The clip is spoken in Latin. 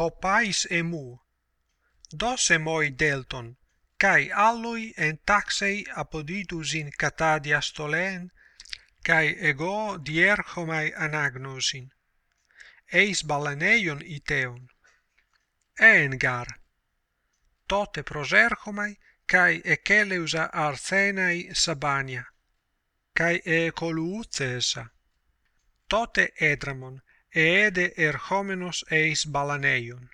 hopais emu. δώσε μόι δέλτον, καί άλλοι εν taxei apoditus κατά διαστολέν, καί εγώ διέρχομαι ανάγνωσιν. Εις balaneion iteon Εεν tote Τότε προσέρχομαι καί εκέλεουσα αρθέναι σαμπάνια, καί εκολουούθεσα. Τότε έδραμον, e ede er eis balaneion.